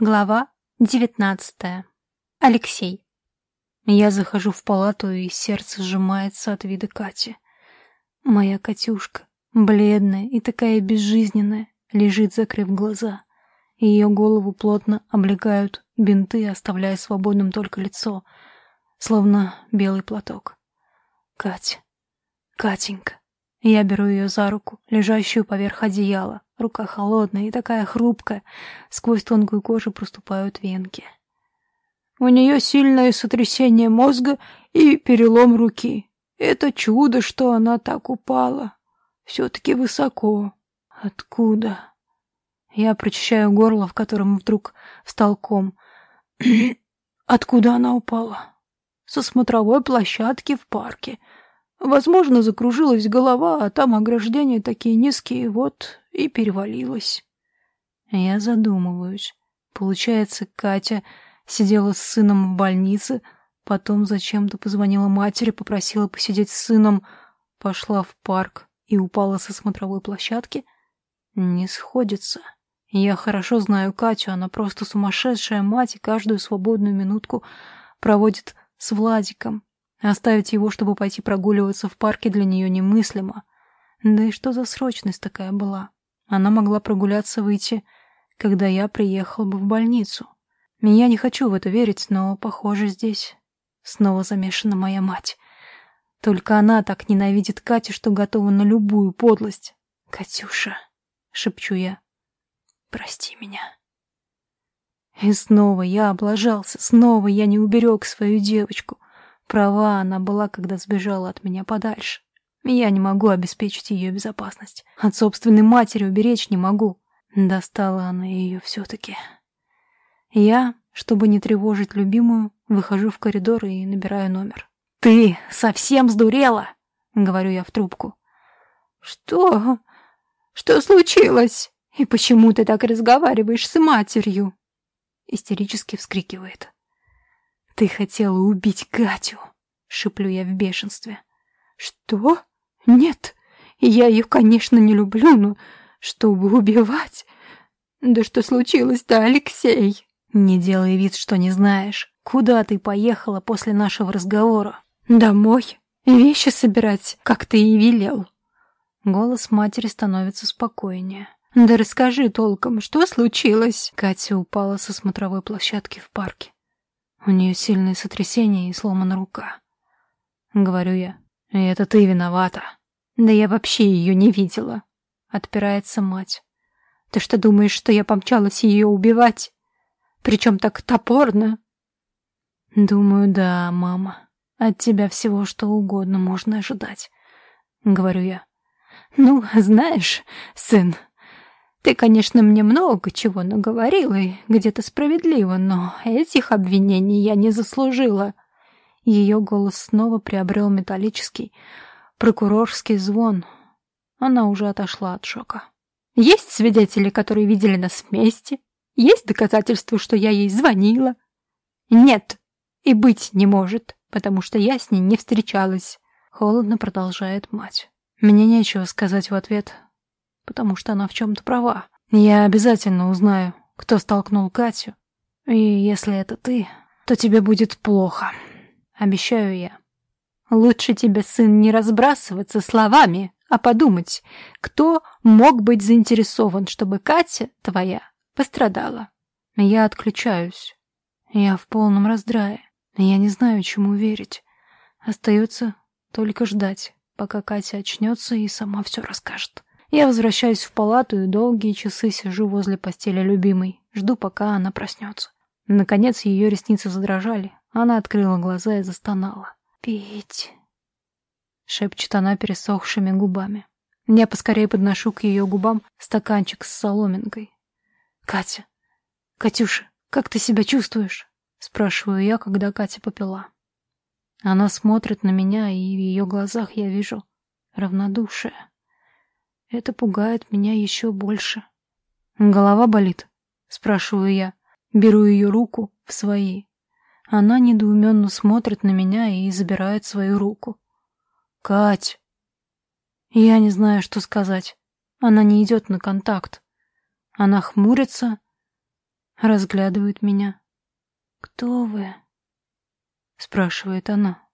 Глава девятнадцатая. Алексей. Я захожу в палату, и сердце сжимается от вида Кати. Моя Катюшка, бледная и такая безжизненная, лежит, закрыв глаза. Ее голову плотно облегают бинты, оставляя свободным только лицо, словно белый платок. Катя. Катенька. Я беру ее за руку, лежащую поверх одеяла. Рука холодная и такая хрупкая. Сквозь тонкую кожу проступают венки. У нее сильное сотрясение мозга и перелом руки. Это чудо, что она так упала. Все-таки высоко. Откуда? Я прочищаю горло, в котором вдруг встал ком. Откуда она упала? Со смотровой площадки в парке. Возможно, закружилась голова, а там ограждения такие низкие, вот и перевалилась. Я задумываюсь. Получается, Катя сидела с сыном в больнице, потом зачем-то позвонила матери, попросила посидеть с сыном, пошла в парк и упала со смотровой площадки. Не сходится. Я хорошо знаю Катю, она просто сумасшедшая мать и каждую свободную минутку проводит с Владиком. Оставить его, чтобы пойти прогуливаться в парке, для нее немыслимо. Да и что за срочность такая была? Она могла прогуляться выйти, когда я приехал бы в больницу. Я не хочу в это верить, но, похоже, здесь снова замешана моя мать. Только она так ненавидит Катю, что готова на любую подлость. «Катюша», — шепчу я, — «прости меня». И снова я облажался, снова я не уберег свою девочку — Права она была, когда сбежала от меня подальше. Я не могу обеспечить ее безопасность. От собственной матери уберечь не могу. Достала она ее все-таки. Я, чтобы не тревожить любимую, выхожу в коридор и набираю номер. «Ты совсем сдурела?» — говорю я в трубку. «Что? Что случилось? И почему ты так разговариваешь с матерью?» Истерически вскрикивает. «Ты хотела убить Катю!» — шиплю я в бешенстве. «Что? Нет, я ее, конечно, не люблю, но чтобы убивать... Да что случилось-то, Алексей?» «Не делай вид, что не знаешь. Куда ты поехала после нашего разговора?» «Домой. Вещи собирать, как ты и велел». Голос матери становится спокойнее. «Да расскажи толком, что случилось?» Катя упала со смотровой площадки в парке. У нее сильное сотрясение и сломана рука. Говорю я. Это ты виновата. Да я вообще ее не видела. Отпирается мать. Ты что думаешь, что я помчалась ее убивать? Причем так топорно? Думаю, да, мама. От тебя всего что угодно можно ожидать. Говорю я. Ну, знаешь, сын, ты, конечно, мне много чего наговорил и где-то справедливо, но этих обвинений я не заслужила. Ее голос снова приобрел металлический, прокурорский звон. Она уже отошла от шока. Есть свидетели, которые видели нас вместе? Есть доказательства, что я ей звонила? Нет, и быть не может, потому что я с ней не встречалась. Холодно продолжает мать. Мне нечего сказать в ответ, потому что она в чем-то права. Я обязательно узнаю, кто столкнул Катю. И если это ты, то тебе будет плохо. Обещаю я. Лучше тебе, сын, не разбрасываться словами, а подумать, кто мог быть заинтересован, чтобы Катя твоя пострадала. Я отключаюсь. Я в полном раздрае. Я не знаю, чему верить. Остается только ждать, пока Катя очнется и сама все расскажет. Я возвращаюсь в палату и долгие часы сижу возле постели любимой, жду, пока она проснется. Наконец ее ресницы задрожали. Она открыла глаза и застонала. «Пить!» — шепчет она пересохшими губами. Я поскорее подношу к ее губам стаканчик с соломинкой. «Катя! Катюша, как ты себя чувствуешь?» — спрашиваю я, когда Катя попила. Она смотрит на меня, и в ее глазах я вижу равнодушие. Это пугает меня еще больше. «Голова болит?» — спрашиваю я. Беру ее руку в свои. Она недоуменно смотрит на меня и забирает свою руку. «Кать!» Я не знаю, что сказать. Она не идет на контакт. Она хмурится, разглядывает меня. «Кто вы?» — спрашивает она.